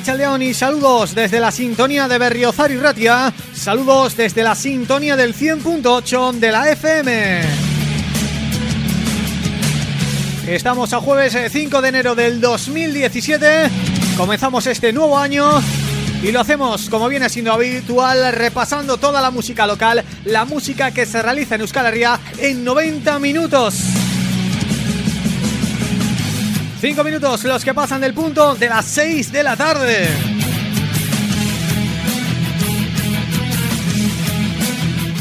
Racha León y saludos desde la sintonía de Berriozar y Ratia, saludos desde la sintonía del 100.8 de la FM. Estamos a jueves 5 eh, de enero del 2017, comenzamos este nuevo año y lo hacemos, como viene siendo habitual, repasando toda la música local, la música que se realiza en Euskal Herria en 90 minutos. Cinco minutos los que pasan del punto de las 6 de la tarde.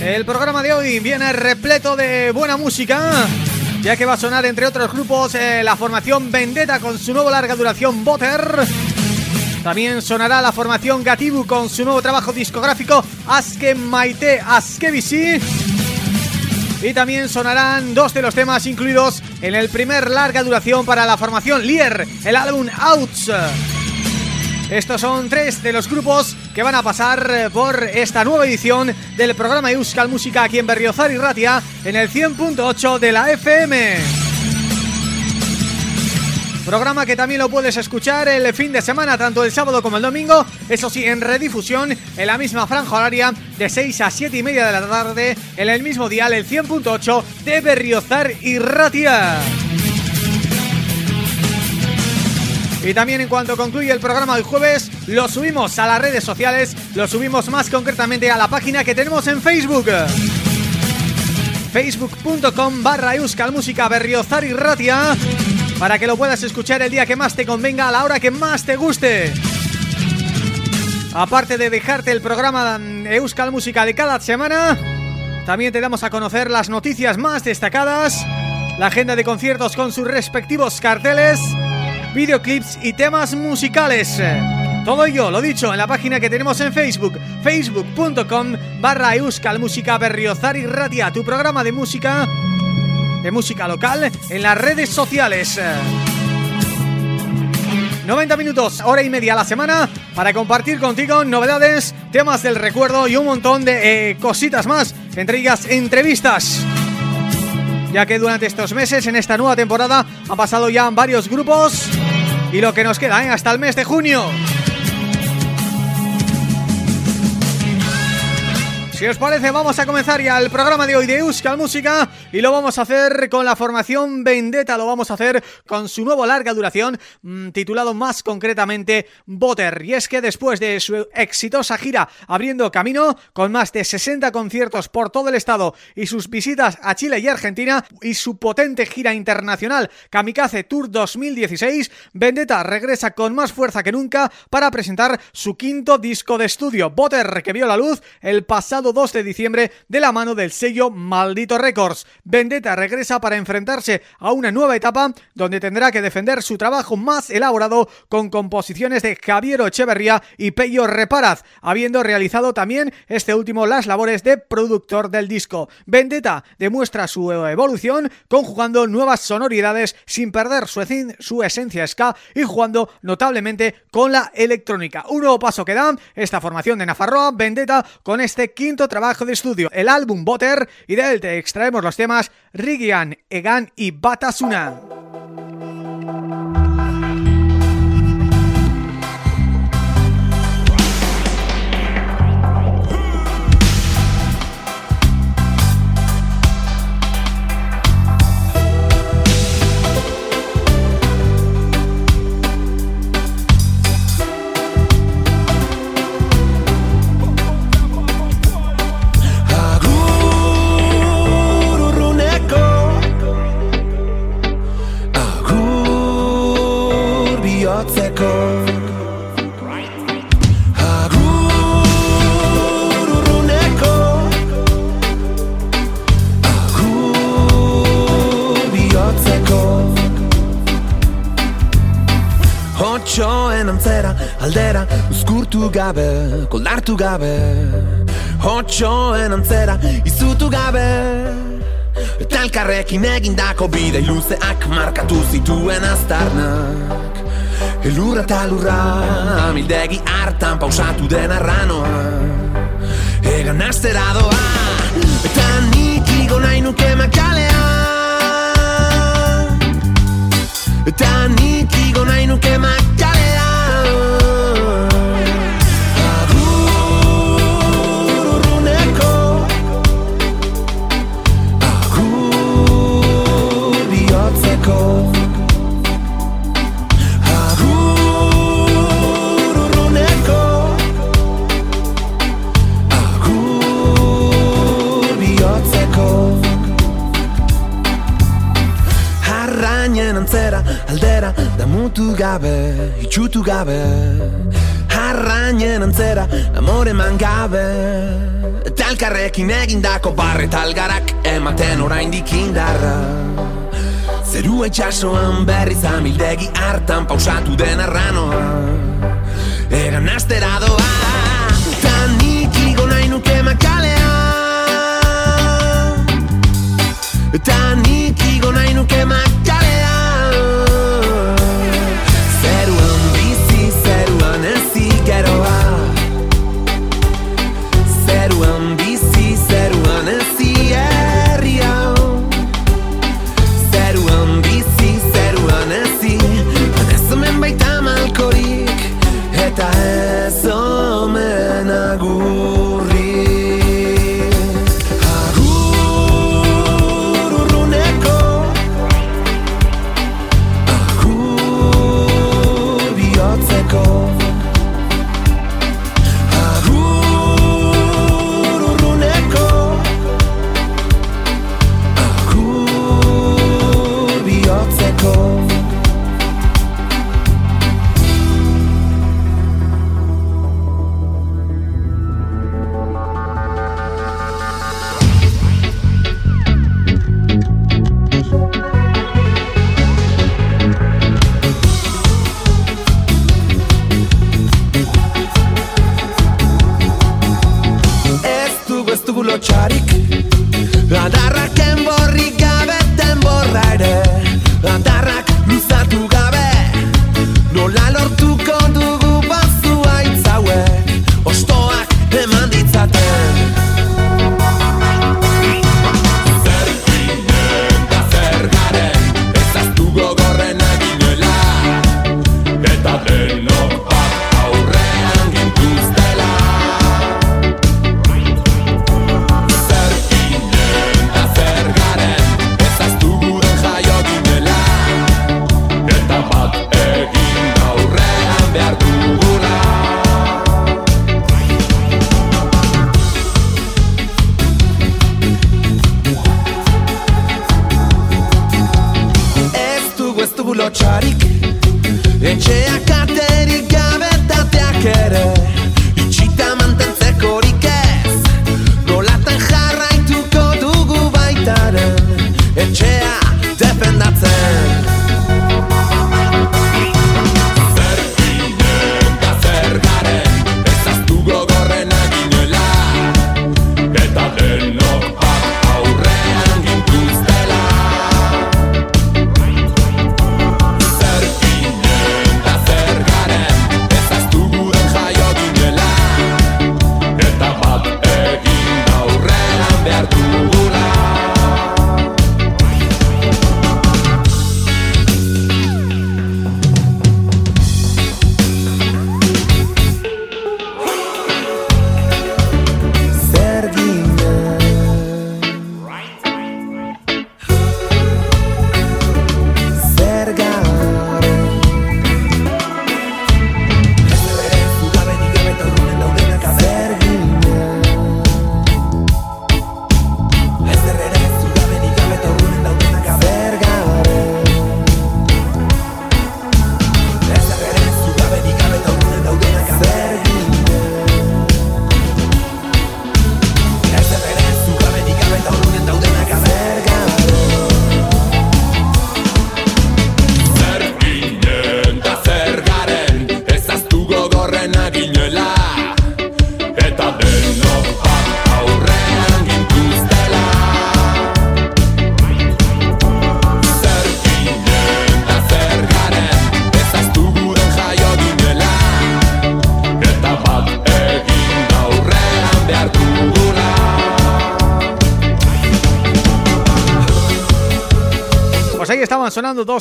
El programa de hoy viene repleto de buena música ya que va a sonar entre otros grupos eh, la formación Vendetta con su nuevo larga duración Butter. También sonará la formación Gatibu con su nuevo trabajo discográfico Aske Maite Askebisi. Y también sonarán dos de los temas incluidos en el primer larga duración para la formación Lier, el álbum Outs. Estos son tres de los grupos que van a pasar eh, por esta nueva edición del programa Euskal Música aquí en Berriozar y Ratia en el 100.8 de la FM. Programa que también lo puedes escuchar el fin de semana, tanto el sábado como el domingo, eso sí, en redifusión, en la misma franja horaria, de 6 a 7 y media de la tarde, en el mismo dial, el 100.8 de Berriozar y Ratia. Y también en cuanto concluye el programa del jueves, lo subimos a las redes sociales, lo subimos más concretamente a la página que tenemos en Facebook. Facebook.com barra Euskal Música Berriozar y Ratia para que lo puedas escuchar el día que más te convenga, a la hora que más te guste. Aparte de dejarte el programa Euskal Música de cada semana, también te damos a conocer las noticias más destacadas, la agenda de conciertos con sus respectivos carteles videoclips y temas musicales. Todo ello, lo dicho, en la página que tenemos en Facebook, facebook.com barra Euskal tu programa de música, de música local, en las redes sociales. 90 minutos, hora y media a la semana para compartir contigo novedades, temas del recuerdo y un montón de eh, cositas más, entre ellas entrevistas ya que durante estos meses, en esta nueva temporada, han pasado ya varios grupos y lo que nos queda ¿eh? hasta el mes de junio. Si os parece vamos a comenzar ya el programa de hoy de Euskal Música y lo vamos a hacer con la formación Vendetta, lo vamos a hacer con su nuevo larga duración mmm, titulado más concretamente Botter y es que después de su exitosa gira abriendo camino con más de 60 conciertos por todo el estado y sus visitas a Chile y Argentina y su potente gira internacional Kamikaze Tour 2016 Vendetta regresa con más fuerza que nunca para presentar su quinto disco de estudio Botter que vio la luz el pasado 2 de diciembre de la mano del sello Maldito Records. Vendetta regresa para enfrentarse a una nueva etapa donde tendrá que defender su trabajo más elaborado con composiciones de Javier Echeverría y Peyo Reparaz, habiendo realizado también este último las labores de productor del disco. Vendetta demuestra su evolución conjugando nuevas sonoridades sin perder su, su esencia ska y jugando notablemente con la electrónica. Un nuevo paso que da esta formación de Nafarroa, Vendetta, con este quinto trabajo de estudio, el álbum Butter, y de él te extraemos los temas Rigian, Egan y Batasuna. Aldera Uzkurtu gabe, koldartu gabe. Hotxoen antzera, izutu gabe. Eta elkarrekin egindako bidei luzeak markatu zituen aztarnak. Elurra eta lurra, amildegi hartan pausatu den arranoa. Egan astera doa, eta nik igo nahi nuke makalea. Eta nik igo nahi nuke makalea damutu gabe, itxutu gabe Harrainen antzera, amore man gabe. Eta elkarrekin egindako barre talgarak Ematen orain dikindarra Zeru etxasoan berri zamildegi hartan pausatu den arranoa. Egan astera doa Ta nik igo nahi nuke makalea Ta nik igo nahi nuke makalea Bizartu gabe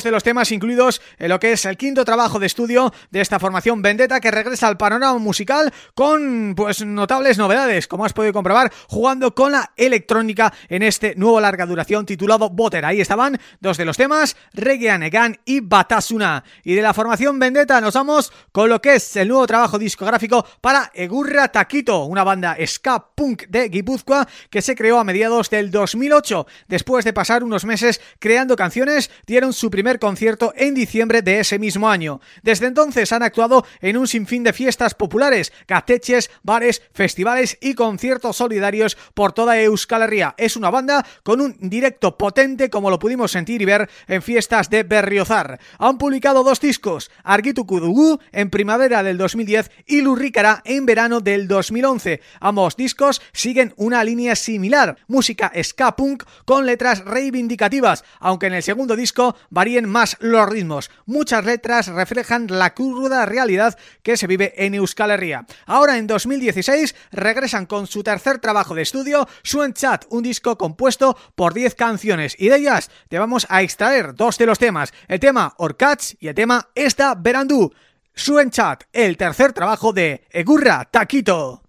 de los temas incluidos en lo que es el quinto trabajo de estudio de esta formación Vendetta que regresa al panorama musical con pues notables novedades, como has podido comprobar, jugando con la electrónica en este nuevo larga duración titulado Boter. Ahí estaban dos de los temas, Reggae Anegan y Batasuna. Y de la formación Vendetta nos vamos con lo que es el nuevo trabajo discográfico para Egurra Taquito, una banda ska punk de Guipúzcoa que se creó a mediados del 2008, después de pasar unos meses creando canciones, dieron su primer concierto en diciembre de ese mismo año. Desde entonces han actuado en un sinfín de fiestas populares, cateches, bares, festivales y conciertos solidarios por toda Euskal Herria. Es una banda con un directo potente como lo pudimos sentir y ver en fiestas de Berriozar. Han publicado dos discos, Argitu Kudugu en primavera del 2010 y Lurricara en verano del 2011. Ambos discos siguen una línea similar, música ska punk con letras reivindicativas, aunque en el segundo disco varíen más los ritmos. Muchas letras reflejan la cruda realidad que se vive en Euskal Herria. Ahora en 2016 regresan con su tercer trabajo de estudio, Suen Chat, un disco compuesto por 10 canciones y de ellas te vamos a extraer dos de los temas, el tema Orcats y el tema Esta Verandú. Suen Chat, el tercer trabajo de Egurra Taquito.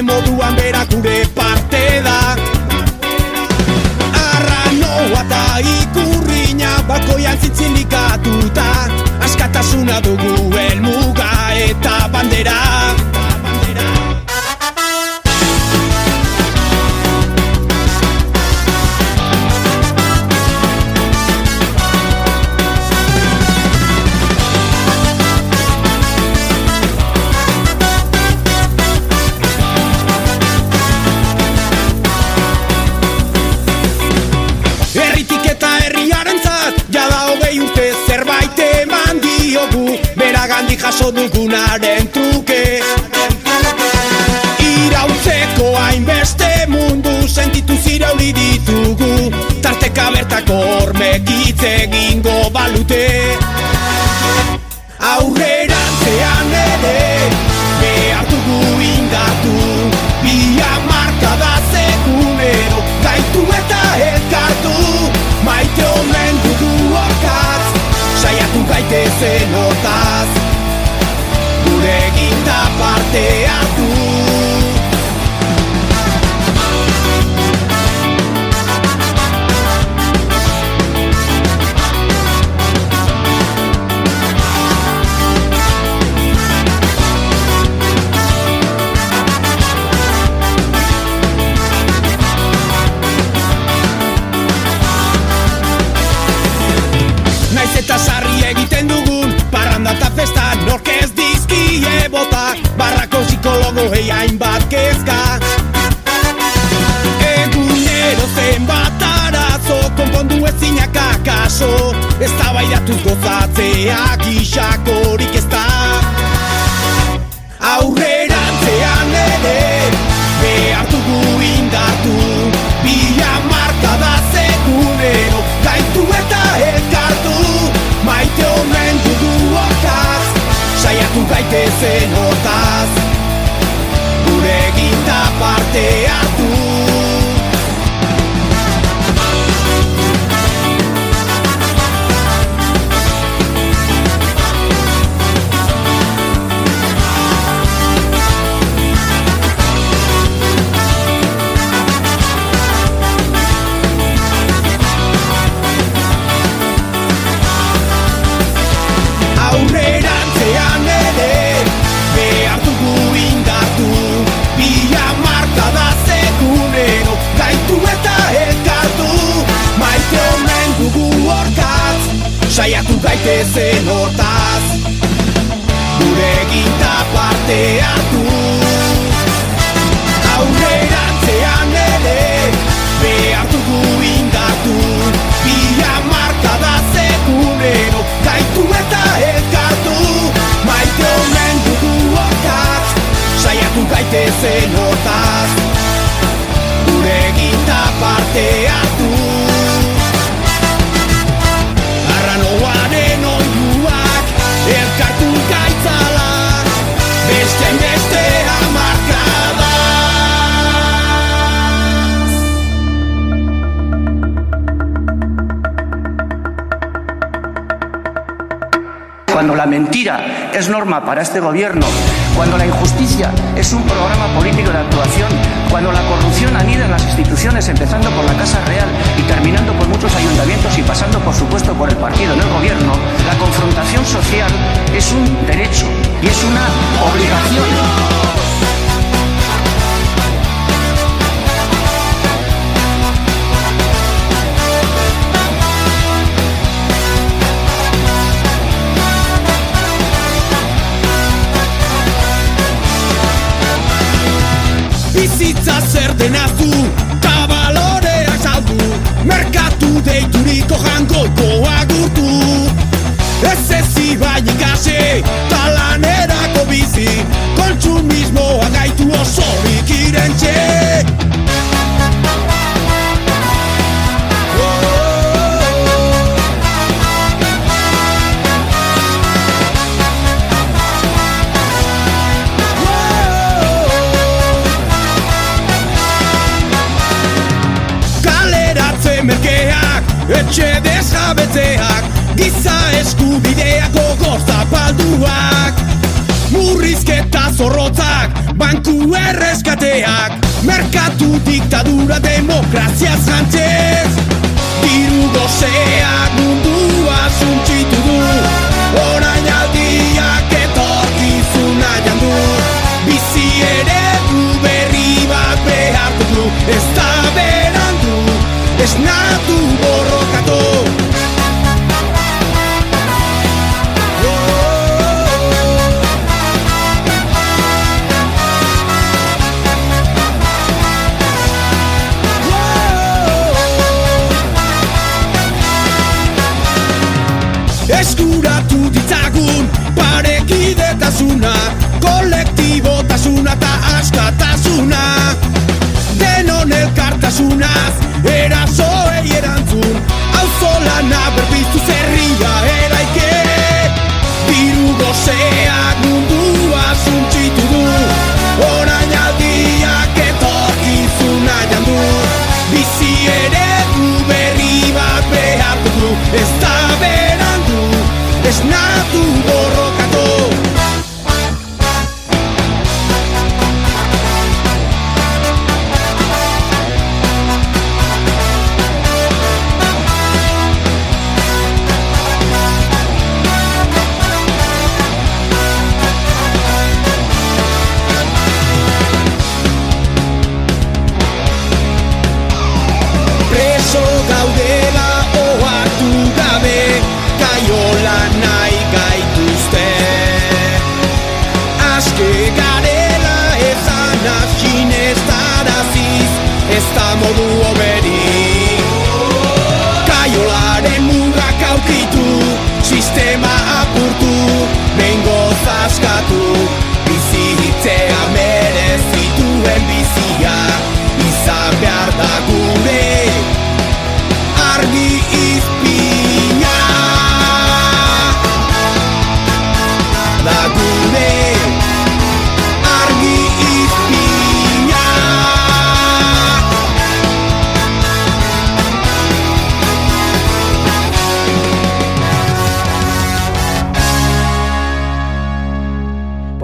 Gane moduan bera gure parte da. Arranoa eta ikurriña Bakoian zitzilikatuta Askatasuna dugu elmuga eta bandera jaso dugunaren truke. Irautzeko hainbeste mundu sentitu zirauli ditugu. Tarteka bertako hormekitz egingo balute. Aurrerantzean ere behar dugu indatu Bia marka da segunero gaitu eta elkartu. Maite omen dugu okaz, saiatu gaite zenotaz gure ginta prateado. Para este gobierno, cuando la injusticia es un programa político de actuación, cuando la corrupción anida en las instituciones, empezando por la Casa Real y terminando por muchos ayuntamientos y pasando, por supuesto, por el partido en el gobierno, la confrontación social es un derecho y es una obligación. Bizitza zer zorrotzak, banku erreskateak Merkatu diktadura demokrazia zantzez. Diru gozeak mundua zuntxitu du Orain aldiak etorkizuna jandu. Bizi ere du berri bat behartu du Ez da berandu, ez natu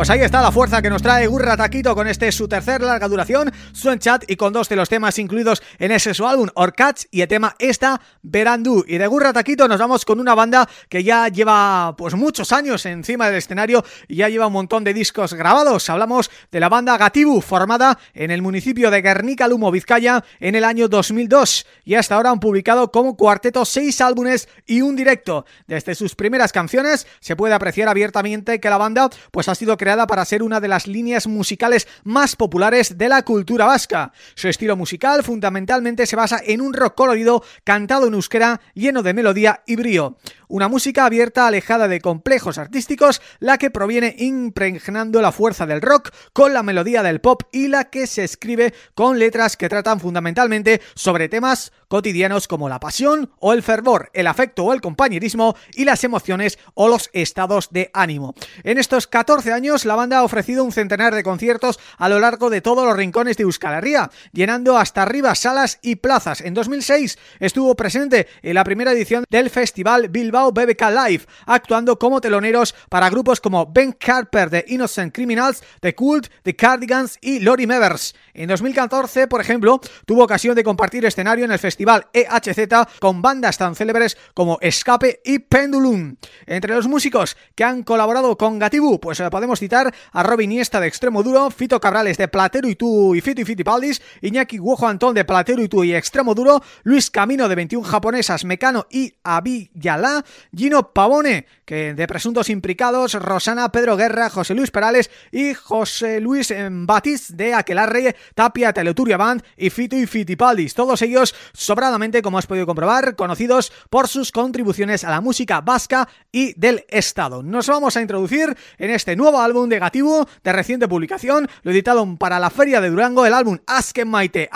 Pues ahí está la fuerza que nos trae Gurra Taquito con este su tercer larga duración, Chat y con dos de los temas incluidos en ese su álbum, Orcats y el tema Esta Verandú. Y de Gurra Taquito nos vamos con una banda que ya lleva pues muchos años encima del escenario y ya lleva un montón de discos grabados. Hablamos de la banda Gatibu, formada en el municipio de Guernica, Lumo, Vizcaya, en el año 2002 y hasta ahora han publicado como cuarteto seis álbumes y un directo. Desde sus primeras canciones se puede apreciar abiertamente que la banda pues ha sido creada para ser una de las líneas musicales más populares de la cultura vasca. Su estilo musical fundamentalmente se basa en un rock colorido cantado en euskera lleno de melodía y brío. Una música abierta, alejada de complejos artísticos, la que proviene impregnando la fuerza del rock con la melodía del pop y la que se escribe con letras que tratan fundamentalmente sobre temas cotidianos como la pasión o el fervor, el afecto o el compañerismo y las emociones o los estados de ánimo. En estos 14 años la banda ha ofrecido un centenar de conciertos a lo largo de todos los rincones de Euskal Herria, llenando hasta arriba salas y plazas. En 2006 estuvo presente en la primera edición del festival Bilbao BBK Live, actuando como teloneros para grupos como Ben Carper de Innocent Criminals, The Cult, The Cardigans y Lori Mevers. En 2014, por ejemplo, tuvo ocasión de compartir escenario en el festival EHZ con bandas tan célebres como Escape y Pendulum. Entre los músicos que han colaborado con Gatibu, pues eh, podemos citar a Robin Iniesta de Extremo Duro, Fito Cabrales de Platero y Tú y Fito y Fitipaldis, Iñaki Guojo Antón de Platero y Tú y Extremo Duro, Luis Camino de 21 Japonesas, Mecano y Abiyala, Gino Pavone, que de presuntos implicados, Rosana, Pedro Guerra, José Luis Perales y José Luis Batis de Aquelarre, Tapia, Teleturia Band y Fito y Fitipaldis. Todos ellos sobradamente, como has podido comprobar, conocidos por sus contribuciones a la música vasca y del Estado. Nos vamos a introducir en este nuevo álbum negativo de reciente publicación, lo editado para la Feria de Durango, el álbum Aske Maite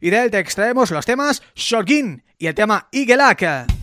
y de él te extraemos los temas Shorgin y el tema Igelak.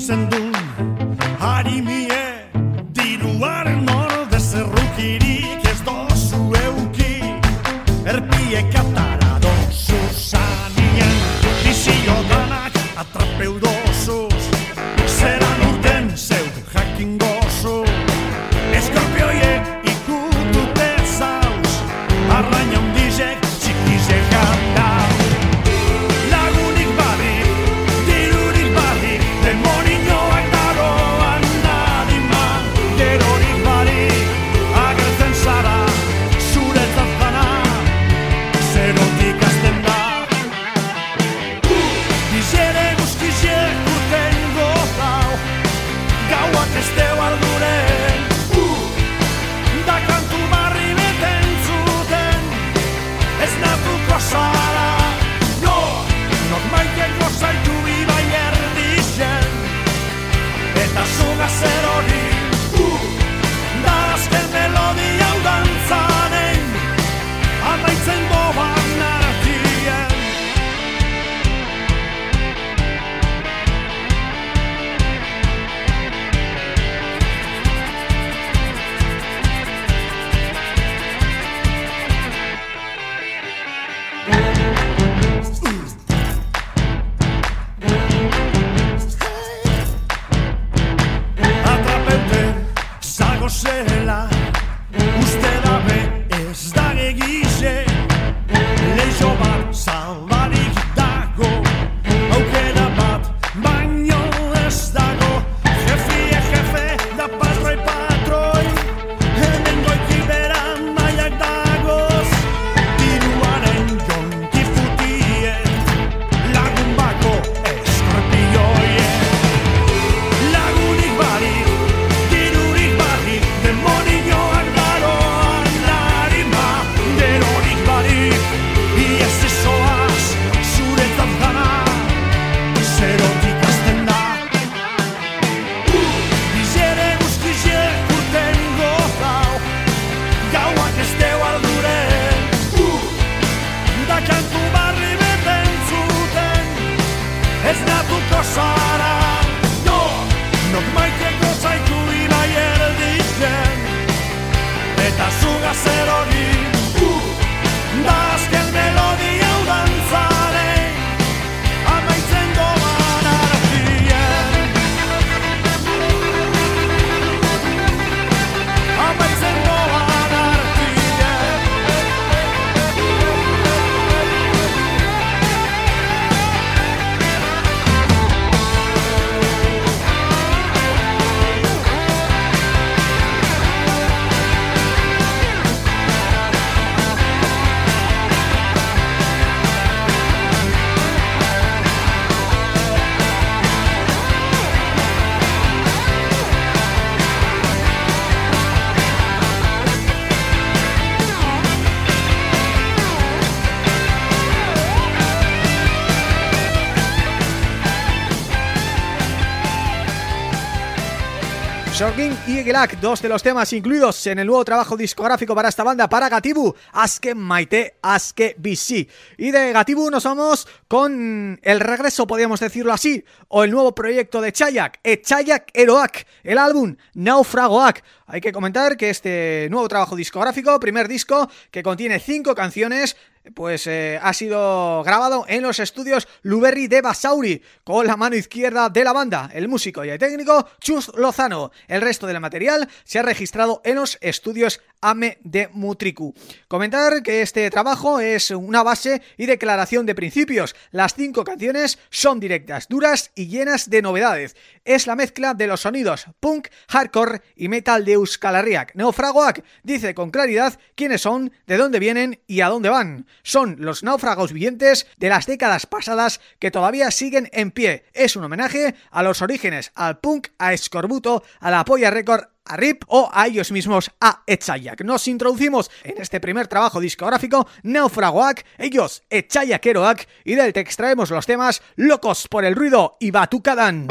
pensando Eu yo sei. Y Egelak, dos de los temas incluidos en el nuevo trabajo discográfico para esta banda, para Gatibu, Aske Maite, Aske Bici. Y de Gatibu nos vamos con el regreso, podríamos decirlo así, o el nuevo proyecto de Chayak, Echayak Eroak, el álbum Naufragoak. Hay que comentar que este nuevo trabajo discográfico, primer disco, que contiene cinco canciones, pues eh, ha sido grabado en los estudios Luberri de Basauri, con la mano izquierda de la banda, el músico y el técnico Chus Lozano. El resto del material se ha registrado en los estudios Ame de Mutriku. Comentar que este trabajo es una base y declaración de principios. Las cinco canciones son directas, duras y llenas de novedades. Es la mezcla de los sonidos punk, hardcore y metal de Euskal Herriak. Neofragoak dice con claridad quiénes son, de dónde vienen y a dónde van. Son los náufragos vivientes de las décadas pasadas que todavía siguen en pie. Es un homenaje a los orígenes, al punk, a Escorbuto, a la Polla Record a RIP o a ellos mismos a Echayak. Nos introducimos en este primer trabajo discográfico Naufragoak, ellos Echayakeroak y del te extraemos los temas Locos por el ruido y Batucadan.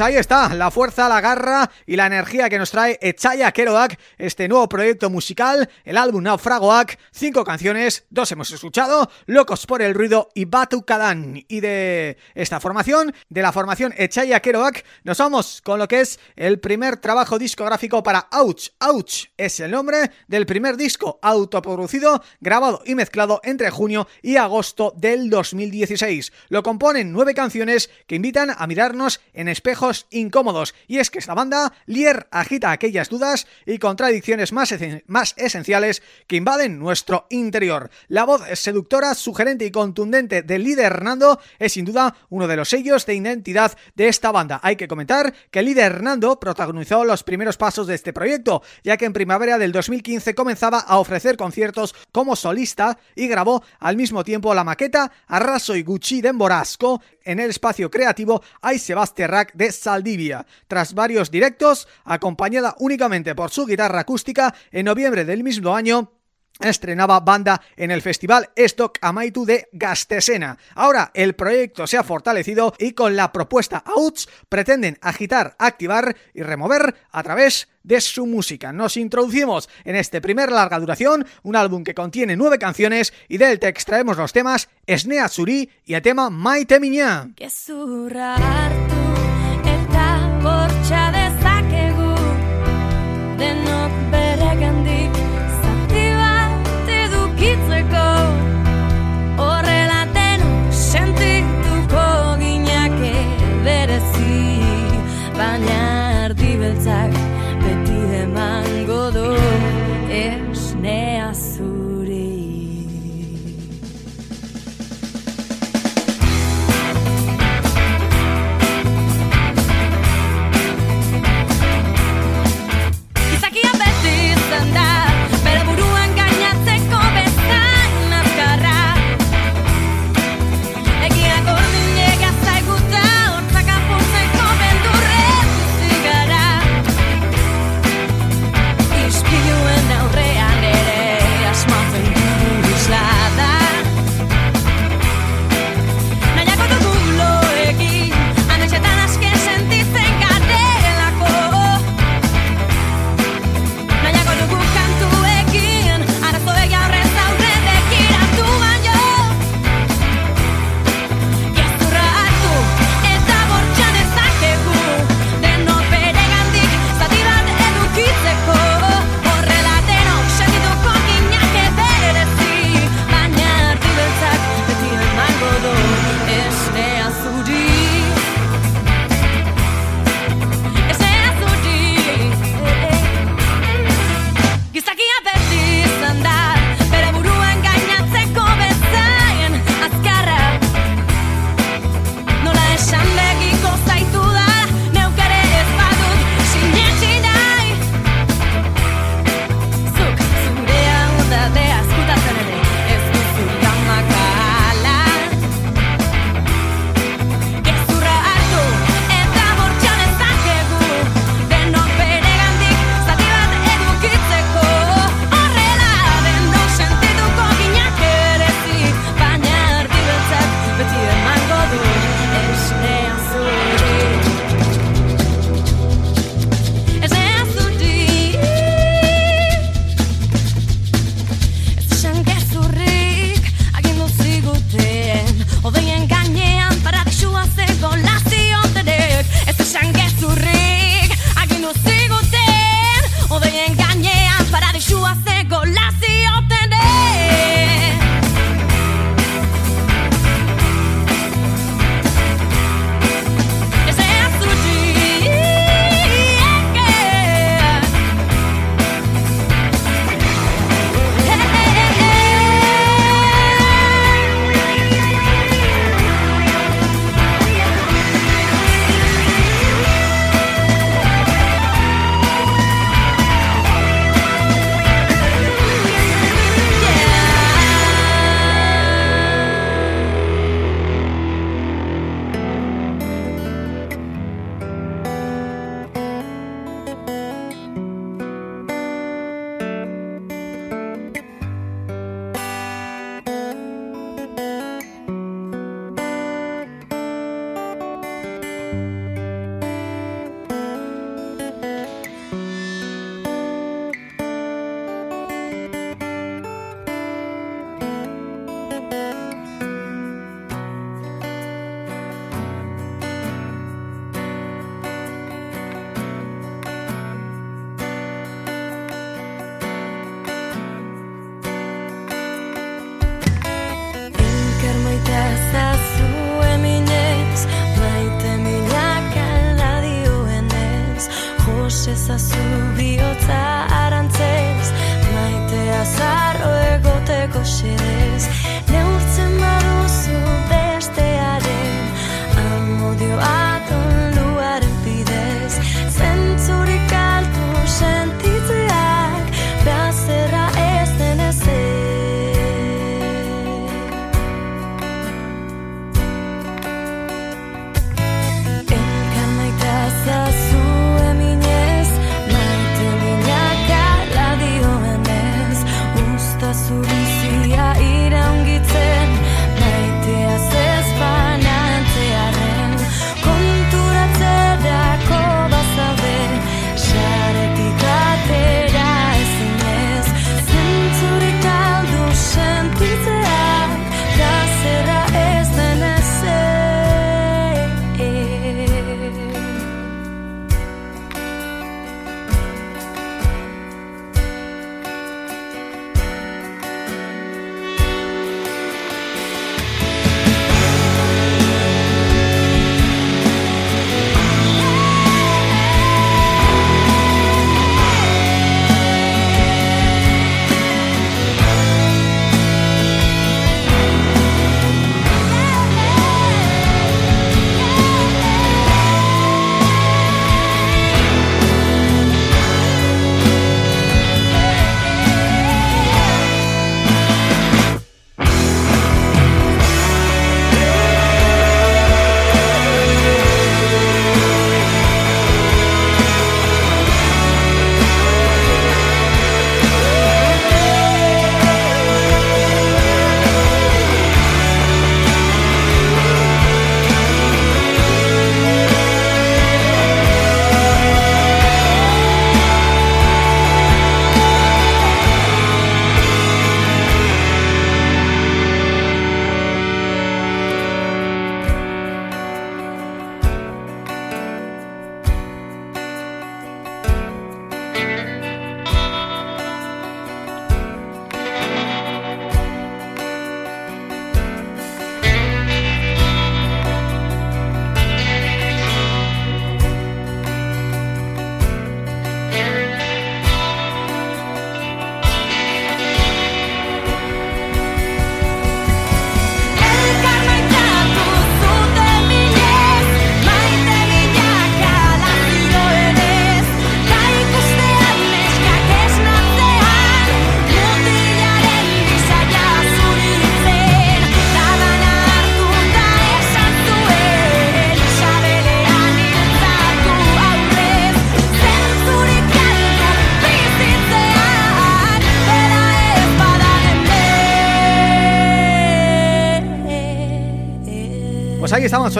Pues ahí está, la fuerza, la garra y la energía que nos trae Echaya Keroak, este nuevo proyecto musical, el álbum Naufragoak, cinco canciones, dos hemos escuchado, Locos por el Ruido y Batu Kadan. Y de esta formación, de la formación Echaya Keroak, nos vamos con lo que es el primer trabajo discográfico para Ouch. Ouch es el nombre del primer disco autoproducido, grabado y mezclado entre junio y agosto del 2016. Lo componen nueve canciones que invitan a mirarnos en espejos incómodos. Y es que esta banda, Lier, agita aquellas dudas y contradicciones más, más esenciales que invaden nuestro interior. La voz seductora, sugerente y contundente del líder Hernando es sin duda uno de los sellos de identidad de esta banda. Hay que comentar que el líder Hernando protagonizó los primeros pasos de este proyecto, ya que en primavera del 2015 comenzaba a ofrecer conciertos como solista y grabó al mismo tiempo la maqueta Arraso y Gucci de Borasco en el espacio creativo Ay Sebastiarrac de Saldivia. Tras varios directos, acompañada únicamente por su guitarra acústica, en noviembre del mismo año estrenaba banda en el festival Stock Amaitu de Gastesena. Ahora el proyecto se ha fortalecido y con la propuesta Outs pretenden agitar, activar y remover a través de su música. Nos introducimos en este primer larga duración, un álbum que contiene nueve canciones y del que extraemos los temas Esnea Suri y el tema Maite Miña. pentsa dezakegu den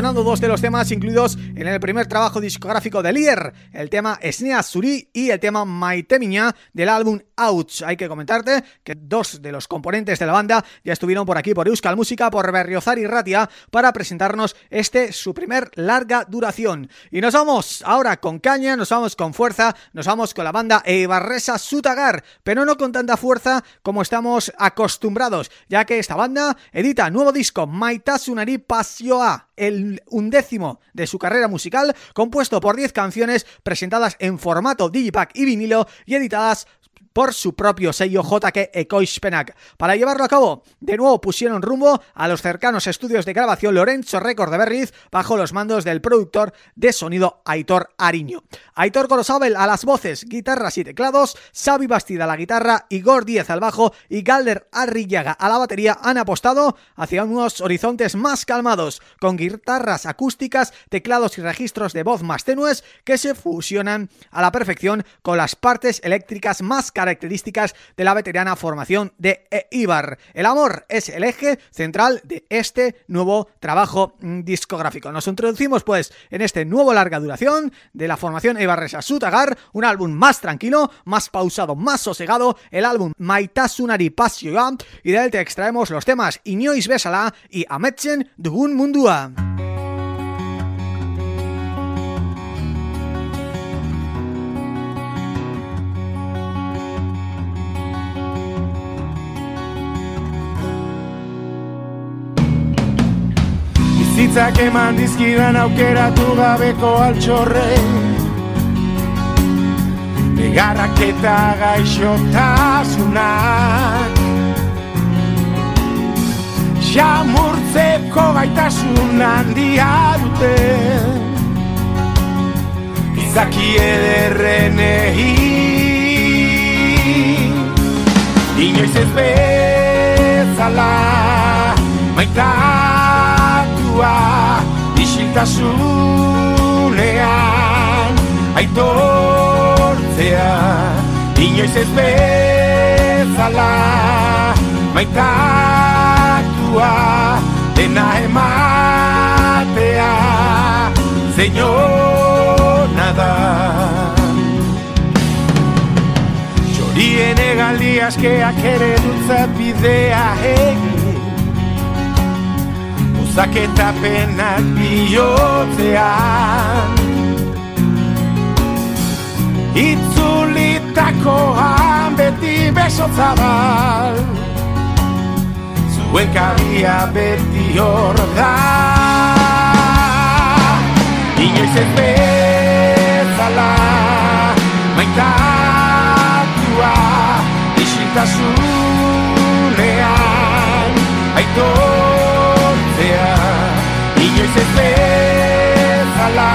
sonando dos de los temas incluidos en el primer trabajo discográfico de Lier, el tema Snea Suri y el tema Maitemiña del álbum Ouch. Hay que comentarte que dos de los componentes de la banda ya estuvieron por aquí por Euskal Música, por Berriozar y Ratia para presentarnos este su primer larga duración. Y nos vamos ahora con caña, nos vamos con fuerza, nos vamos con la banda Eibarresa Sutagar, pero no con tanta fuerza como estamos acostumbrados, ya que esta banda edita nuevo disco Maitasunari Pasioa el undécimo de su carrera musical, compuesto por 10 canciones presentadas en formato digipack y vinilo y editadas por su propio sello JK Ekoispenak. Para llevarlo a cabo, de nuevo pusieron rumbo a los cercanos estudios de grabación Lorenzo Record de Berriz bajo los mandos del productor de sonido Aitor Ariño. Aitor Gorosabel a las voces, guitarras y teclados, Xavi Bastida a la guitarra, Igor Díez al bajo y Galder Arrillaga a la batería han apostado hacia unos horizontes más calmados, con guitarras acústicas, teclados y registros de voz más tenues que se fusionan a la perfección con las partes eléctricas más características de la veterana formación de Ibar. El amor es el eje central de este nuevo trabajo mm, discográfico. Nos introducimos pues en este nuevo larga duración de la formación Ibarresa Sutagar, un álbum más tranquilo, más pausado, más sosegado, el álbum Maitasunari Pasioa y de él te extraemos los temas Iñois Besala y Ametchen Dugun Mundua. Bizitzak eman dizkidan aukeratu gabeko altxorre. Egarrak eta gaixotasunak. Jamurtzeko gaitasun handia dute. Izaki ederren egin Inoiz ez bezala maitatua Isiltasunean aitortzea Inoiz ez bezala maitatua Dena ematea zeino nada Txorien egaldi askeak ere dutzat bidea egin Uzaketa penak bihotzean Itzulitakoan beti besotzabal Zuen kabia beti hor da. Inoiz ez bezala Maitatua Isiltasunean Aitortzea Inoiz ez bezala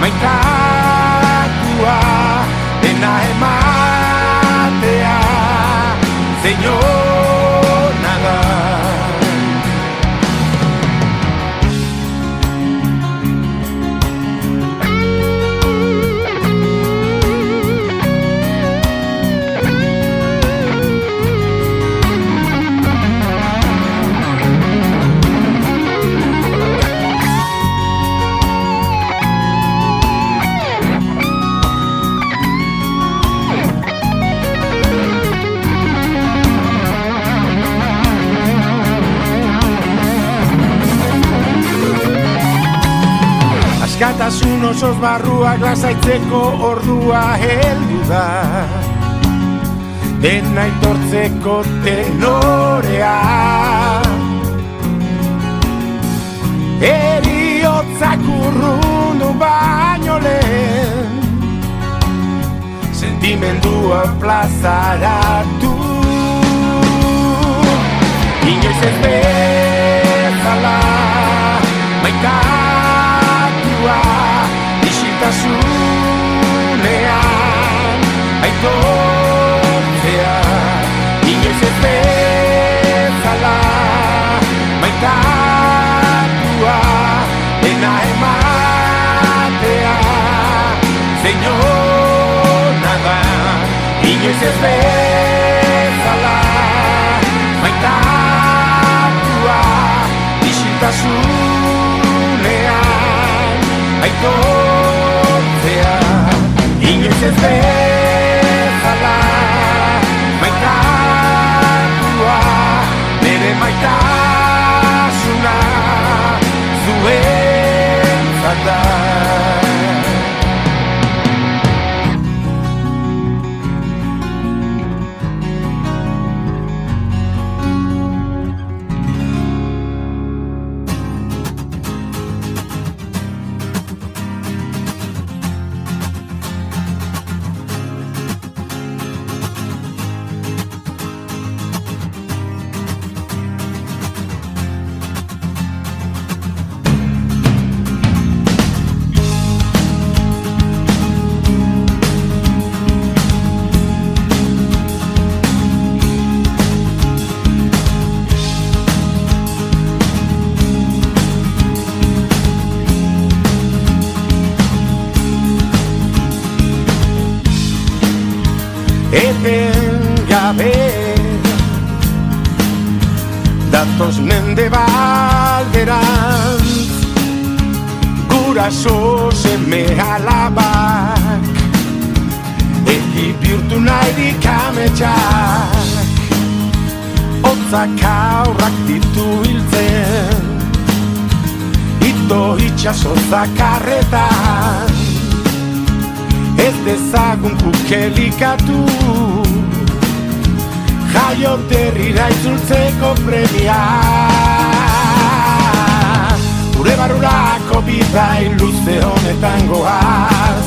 Maitatua Dena Askatasun osoz barruak lasaitzeko ordua heldu da. Dena aitortzeko tenorea. Eriotzak urrundu baino lehen. Sentimendua plazaratu. Inoiz ez bezala Maitatua Isiltasunean Aitortzea Inoiz ez bezala Maitatua Dena ematea. Zeino nada Inoiz ez bezala Maitatua Isiltasunean Ninguém se esbeza lá Maitatua Nere maitatua Otzak aurrak ditu hiltzen. Ito itxaso zakarretan. Ez dezagun kukelikatu Jaio terrira itzultzeko premia. Gure barurako bidain luze honetan goaz.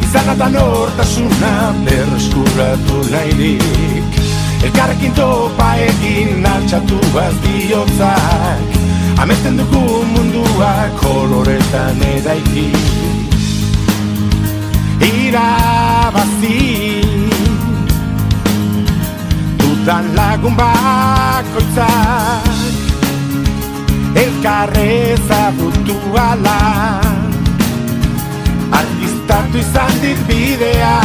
Izan eta nortasuna berreskuratu nahirik Elkarrekin topa egin altxatuaz bihotzak Amesten dugu mundua koloretan eraiki. Irabazi. Dudan lagun bakoitzak. Elkarre ezagutu ala. Artistatu izan dit bidea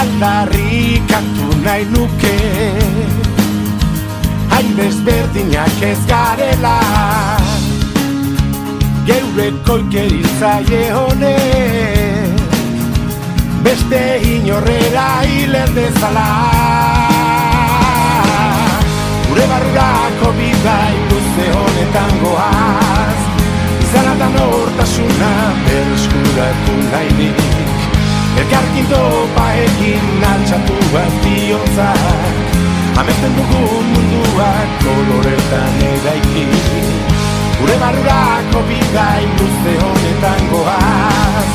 Aldarrikatu nahi nuke. Hain desberdinak ez garela. Geure koikeritzaile honek Beste inorrera hilen dezala. Gure barrurako bidai luze honetan goaz. Izanatan hortasuna berreskuratu nahinik Elkarkin topa ekin altxatu bat bihotza. Amezten dugu mundua koloretan eraiki. Gure barrura kopi da induzte honetan goaz.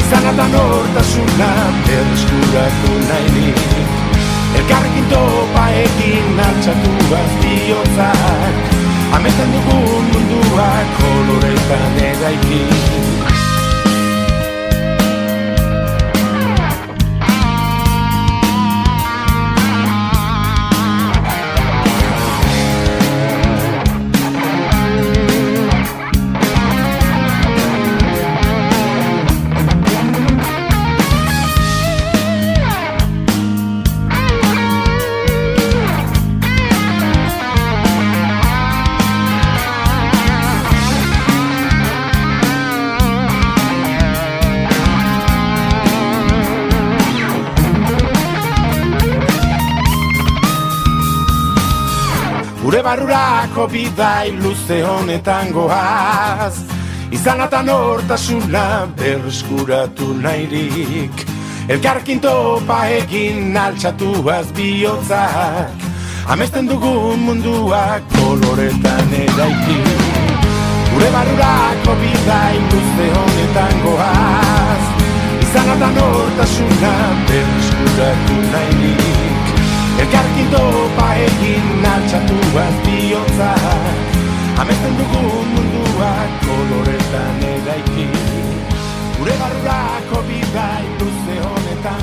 Izan eta nortasuna berreskuratu nahi di Elkarrekin topa ekin altxatu bat bihotza. Amezten dugu mundua koloretan eraiki Amezten dugu mundua koloretan eraiki. Barrurako bidai luze honetan goaz. Izan atan hortasuna berreskuratu nahirik. Elkarkin topa egin altxatuaz bihotzak. Amesten dugun munduak koloretan eraiki. Gure barrurako bidai luze honetan goaz. Izan atan hortasuna berreskuratu nahirik Elkarkin topa egin altxatuaz bihotzak Amesten dugun munduak koloretan eraiki. Gure barrurako bidai luze honetan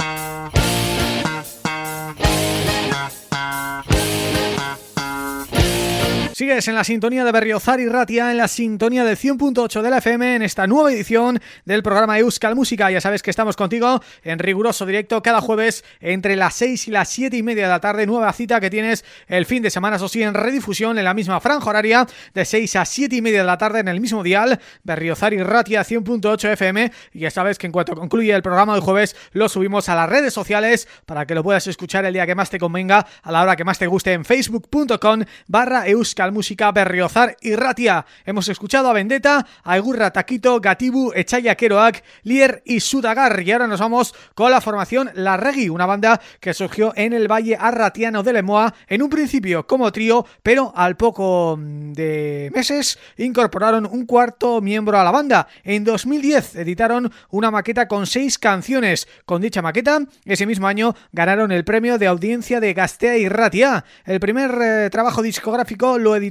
Sigues en la sintonía de Berriozar y Ratia, en la sintonía del 100.8 de la FM, en esta nueva edición del programa Euskal Música. Ya sabes que estamos contigo en riguroso directo cada jueves entre las 6 y las 7 y media de la tarde. Nueva cita que tienes el fin de semana, eso sí, en redifusión en la misma franja horaria de 6 a 7 y media de la tarde en el mismo dial, Berriozar y Ratia 100.8 FM. Y ya sabes que en cuanto concluye el programa del jueves, lo subimos a las redes sociales para que lo puedas escuchar el día que más te convenga, a la hora que más te guste en facebook.com barra Euskal Berriozar y Ratia. Hemos escuchado a Vendetta, a Egurra Taquito, Gatibu, Echaya Keroak, Lier y Sudagar. Y ahora nos vamos con la formación La Regui, una banda que surgió en el Valle Arratiano de Lemoa, en un principio como trío, pero al poco de meses incorporaron un cuarto miembro a la banda. En 2010 editaron una maqueta con seis canciones. Con dicha maqueta, ese mismo año ganaron el premio de audiencia de Gastea y Ratia. El primer eh, trabajo discográfico lo editaron,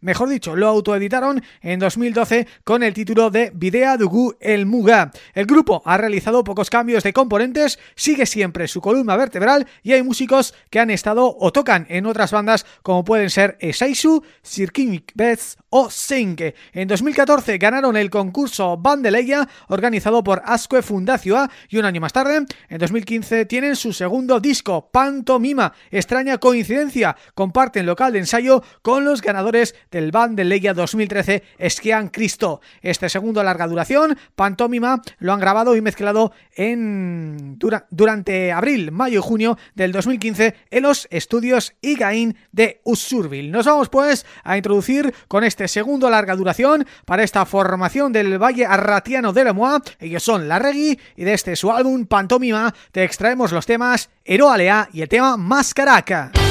mejor dicho, lo autoeditaron en 2012 con el título de Videa Dugu El Muga. El grupo ha realizado pocos cambios de componentes, sigue siempre su columna vertebral y hay músicos que han estado o tocan en otras bandas como pueden ser Esaisu, Sirkimik Bets o Senke. En 2014 ganaron el concurso Bandeleia organizado por Asque Fundación y un año más tarde, en 2015, tienen su segundo disco, Pantomima. Extraña coincidencia, comparten local de ensayo con los ganadores del Bandeleia 2013, Esquian Cristo. Este segundo larga duración, Pantomima, lo han grabado y mezclado en durante abril, mayo y junio del 2015 en los estudios Igain de Usurbil. Nos vamos pues a introducir con este segundo larga duración para esta formación del Valle Arratiano de Lemoa. Ellos son La Regui y de este su álbum Pantomima te extraemos los temas Eroalea y el tema Mascaraca.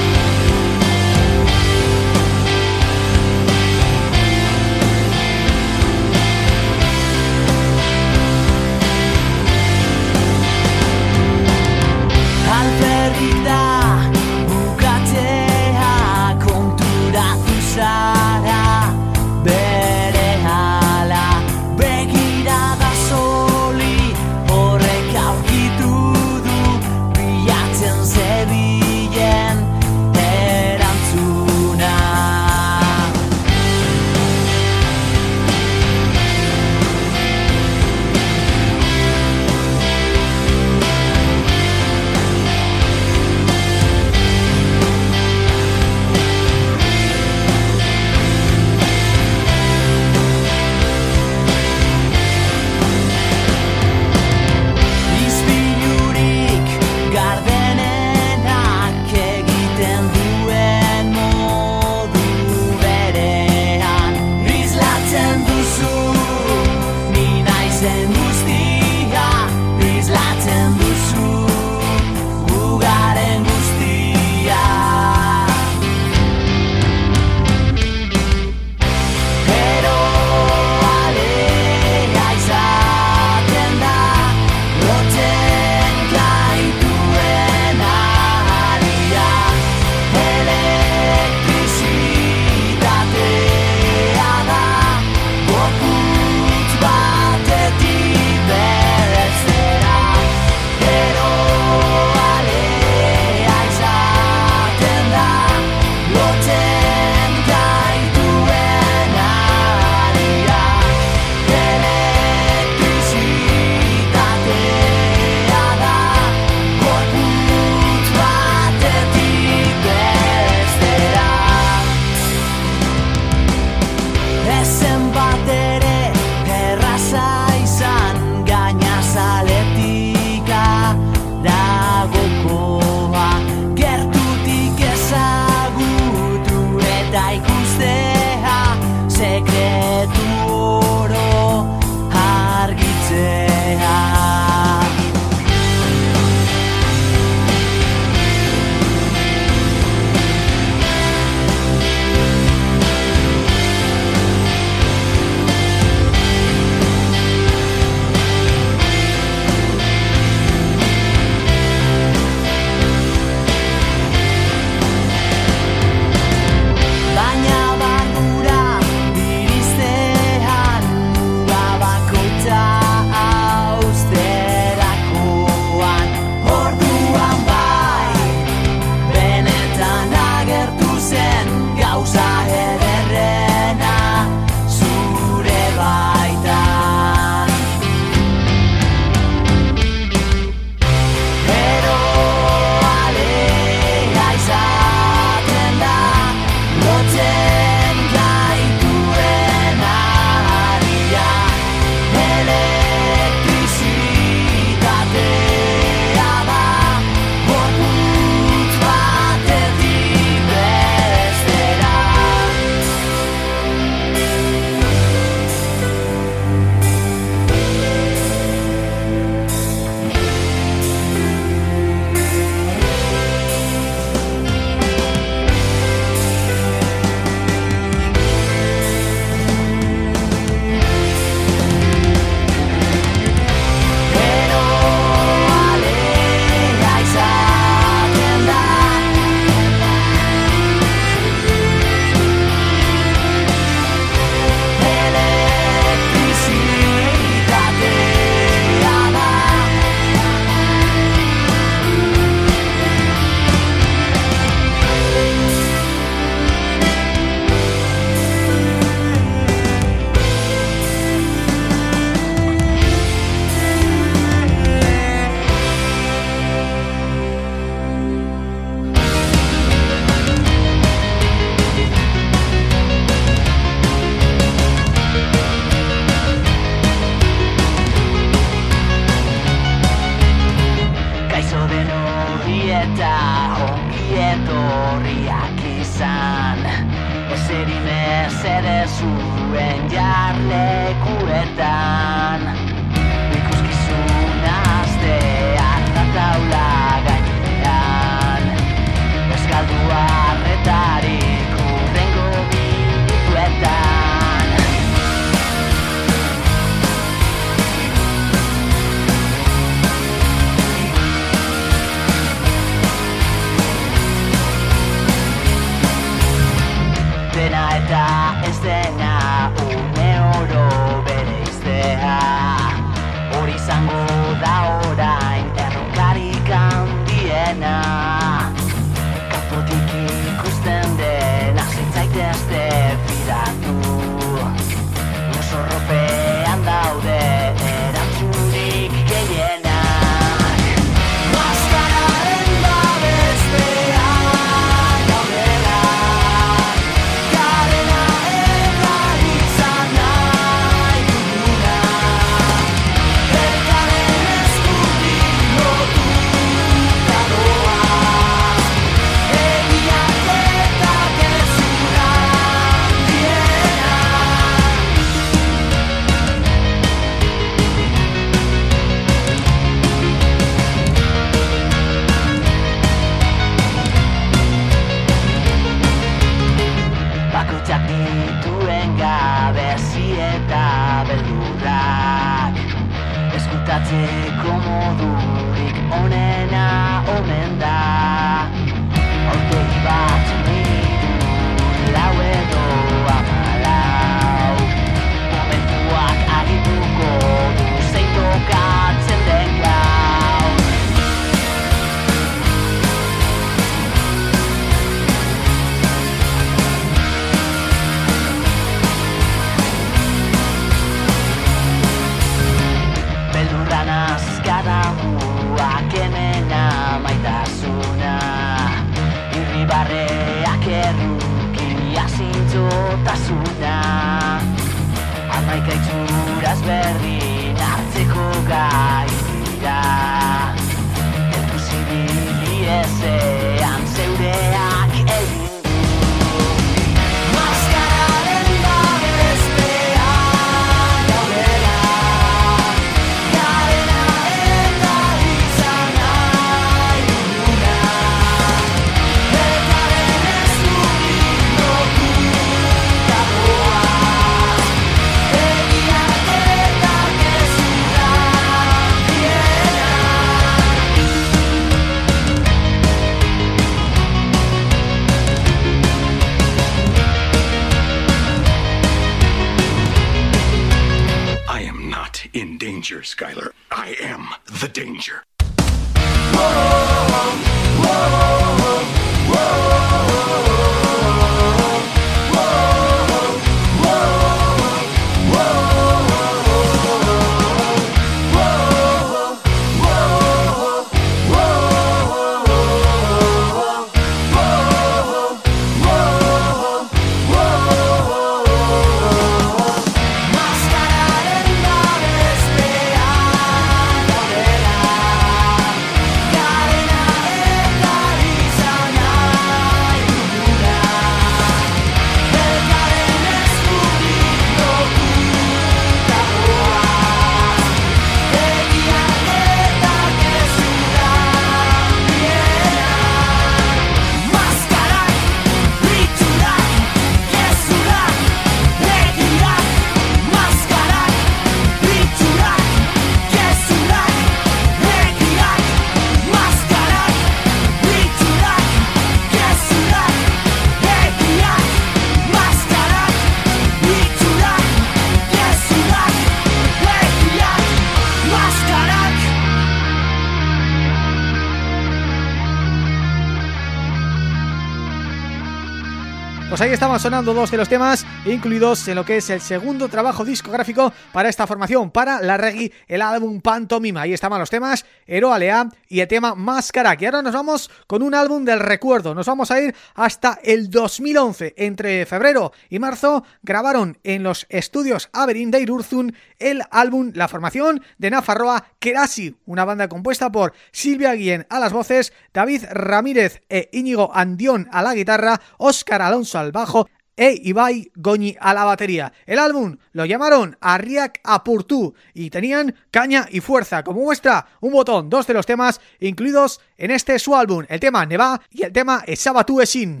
Sonando dos de los temas incluidos en lo que es el segundo trabajo discográfico para esta formación, para la reggae, el álbum Pantomima. Ahí estaban los temas Eroalea y el tema Máscara. Y ahora nos vamos con un álbum del recuerdo. Nos vamos a ir hasta el 2011. Entre febrero y marzo grabaron en los estudios Averin de Irurzun el álbum La Formación de Nafarroa Kerasi, una banda compuesta por Silvia Guillén a las voces, David Ramírez e Íñigo Andión a la guitarra, Óscar Alonso al bajo e Ibai Goñi a la batería. El álbum lo llamaron Arriac Apurtu y tenían caña y fuerza. Como muestra un botón, dos de los temas incluidos en este su álbum, el tema Neva y el tema Esabatu Esin.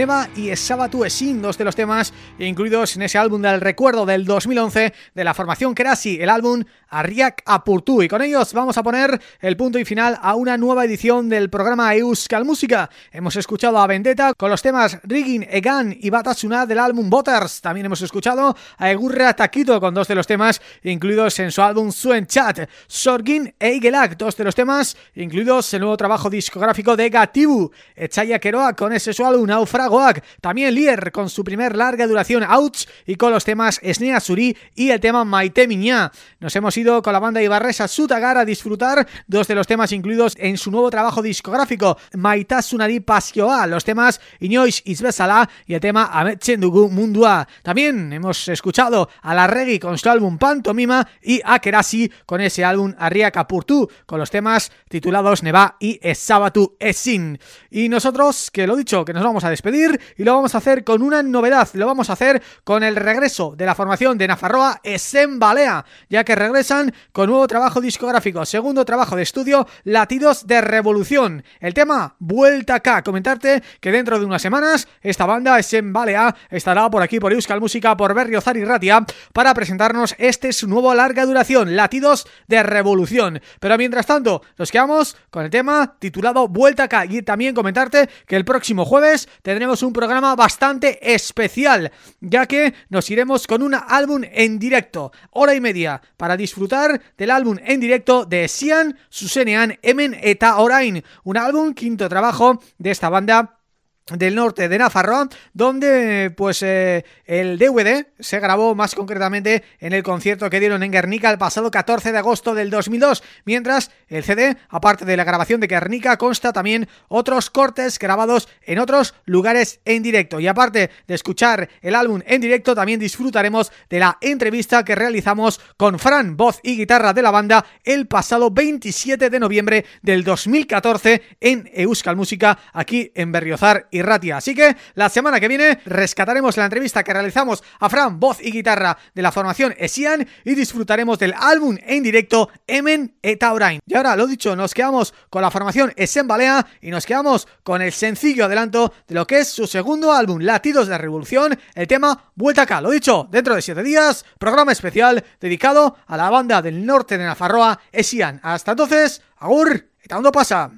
Neva y Sabatu Esin, dos de los temas incluidos en ese álbum del recuerdo del 2011 de la formación Kerasi, el álbum Arriak Apurtu. Y con ellos vamos a poner el punto y final a una nueva edición del programa Euskal Música. Hemos escuchado a Vendetta con los temas Rigging, Egan y Batasuna del álbum Butters. También hemos escuchado a Egurra Taquito con dos de los temas incluidos en su álbum Suen Chat. Sorgin e Igelak, dos de los temas incluidos en el nuevo trabajo discográfico de Gatibu. Echaya Keroa con ese su álbum También Lier con su primer larga duración Ouch y con los temas Snea Suri y el tema Maite Miñá. Nos hemos con la banda Ibarresa Sutagar a disfrutar dos de los temas incluidos en su nuevo trabajo discográfico, Maitasunari Pasioa, los temas Inoiz Izbezala y el tema Ametxen Dugu Mundua. También hemos escuchado a la Reggae con su álbum Pantomima y a Kerasi con ese álbum Arria Kapurtu, con los temas titulados Neva y Esabatu Esin. Y nosotros, que lo dicho, que nos vamos a despedir y lo vamos a hacer con una novedad, lo vamos a hacer con el regreso de la formación de Nafarroa Esen Balea, ya que regresa con nuevo trabajo discográfico, segundo trabajo de estudio, Latidos de Revolución. El tema, Vuelta acá. Comentarte que dentro de unas semanas esta banda, es en Balea, estará por aquí, por Euskal Música, por Berriozar y Ratia, para presentarnos este su nuevo larga duración, Latidos de Revolución. Pero mientras tanto, nos quedamos con el tema titulado Vuelta acá y también comentarte que el próximo jueves tendremos un programa bastante especial, ya que nos iremos con un álbum en directo, hora y media, para disfrutar del álbum en directo de Sian, Susenean, Emen eta Orain, un álbum quinto trabajo de esta banda del norte de Nafarroa, donde pues eh, el DVD se grabó más concretamente en el concierto que dieron en Guernica el pasado 14 de agosto del 2002, mientras el CD, aparte de la grabación de Guernica, consta también otros cortes grabados en otros lugares en directo. Y aparte de escuchar el álbum en directo, también disfrutaremos de la entrevista que realizamos con Fran, voz y guitarra de la banda, el pasado 27 de noviembre del 2014 en Euskal Música, aquí en Berriozar y Ratia. Así que la semana que viene rescataremos la entrevista que realizamos a Fran, voz y guitarra de la formación Esian y disfrutaremos del álbum en directo Emen eta Orain. Y ahora, lo dicho, nos quedamos con la formación Esen Balea y nos quedamos con el sencillo adelanto de lo que es su segundo álbum, Latidos de Revolución, el tema Vuelta acá. Lo dicho, dentro de siete días, programa especial dedicado a la banda del norte de Nafarroa, Esian. Hasta entonces, agur, eta ondo pasa.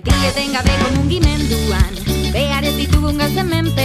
Beti eten gabeko mungimenduan Behar ez ditugun gauzen menpe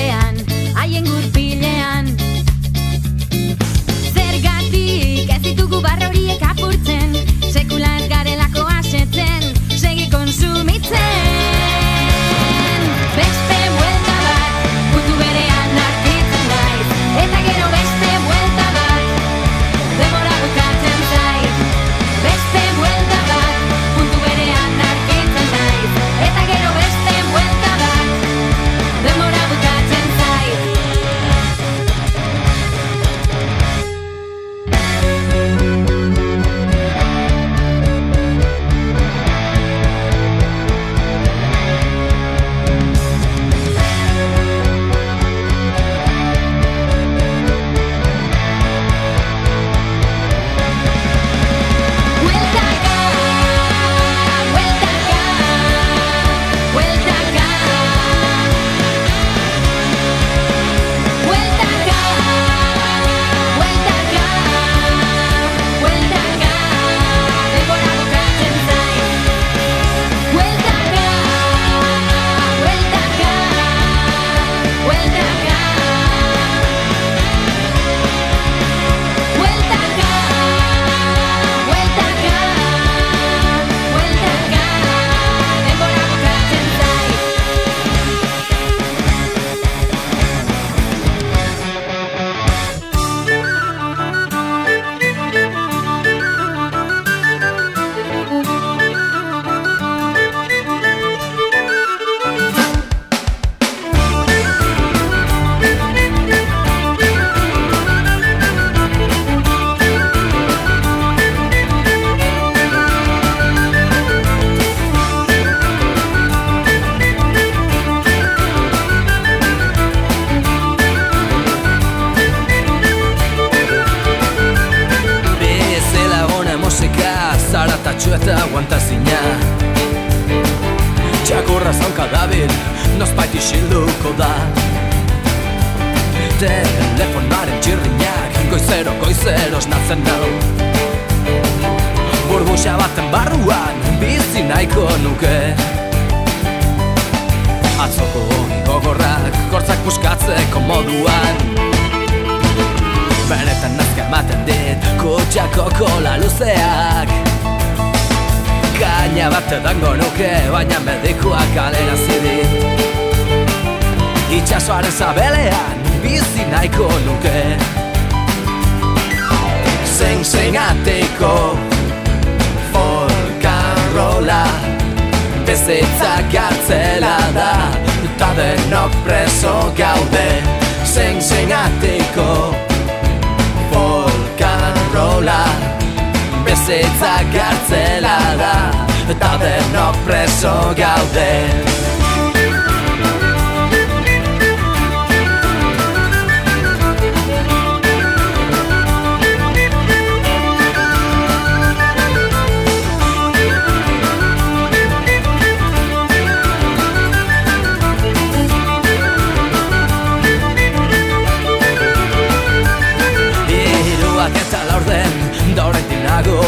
Itxasoaren zabelean, bizi nahiko nuke. Zein zein ateko, folkarrola Bizitza gartzela da, eta denok preso gaude. Zein zein ateko, folkarrola Bizitza gartzela da, eta denok preso gaude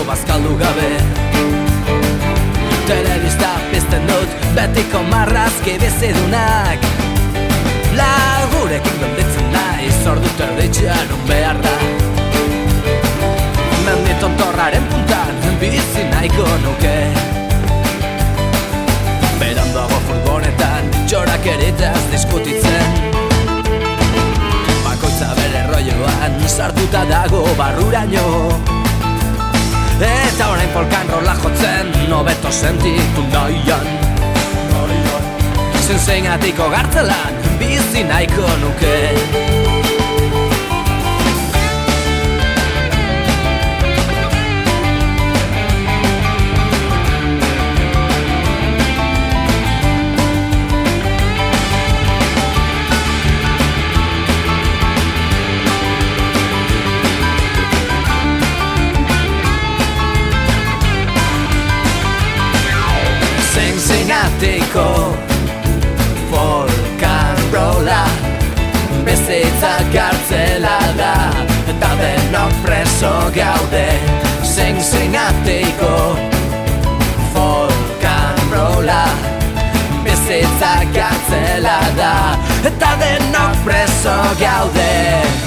bazkaldu gabe. Telebista pizten dut, betiko marrazki bizidunak Lagurekin gelditzen nahi, zordu terditxean un behar da. Mendi tontorraren puntan, bizi nahiko nuke. Beran dago furgonetan, txorak eritaz diskutitzen. Bakoitza bere rolloan, sartuta dago barruraino Eta orain polkan rola jotzen, nobeto sentitu nahian Zen zein atiko gartzelan, bizi nahiko nuke arteko folk and rolla bezitza kartzela da eta denok preso gaude zein zein arteko. Folk and rolla bezitza kartzela da eta denok preso gaude.